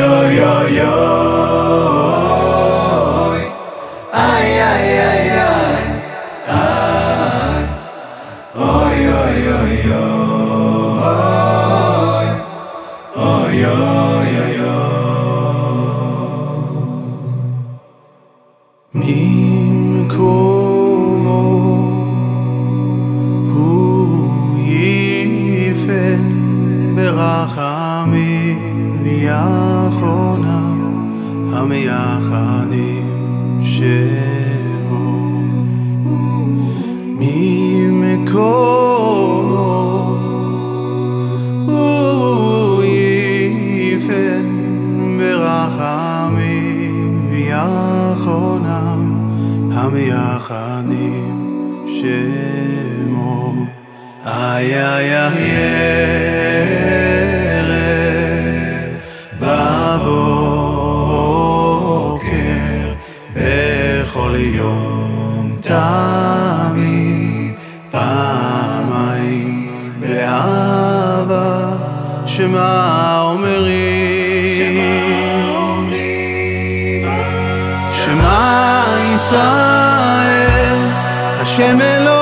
oy oy oy oy ay ay ay ay oy oy oy oy ay ay ay ni komo ho ברחמים יחונם המייחדים שמו ממקומו הוא יפן ברחמים יחונם המייחדים שמו איי איי איי תמיד פעמיים באהבה שמה אומרים? שמע ישראל, השם אלוקינו,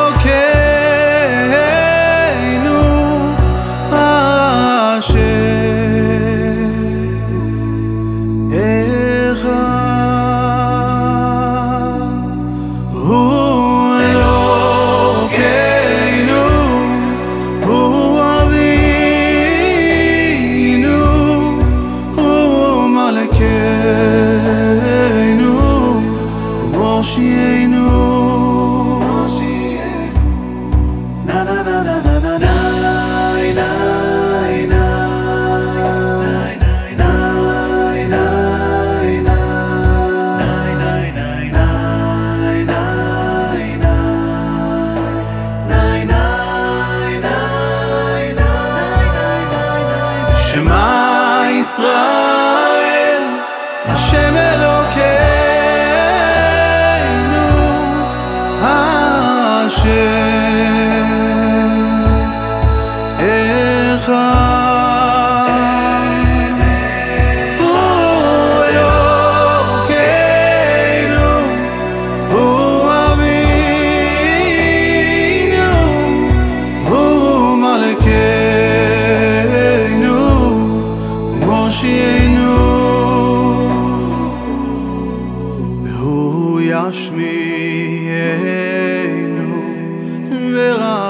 שמע ישראל,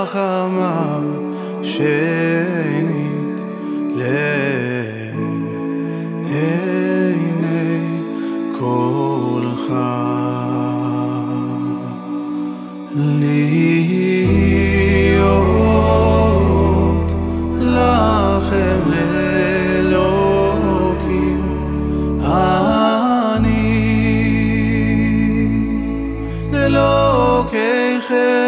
חמה שנית לעיני קולך להיות לכם לאלוקים אני אלוקיכם.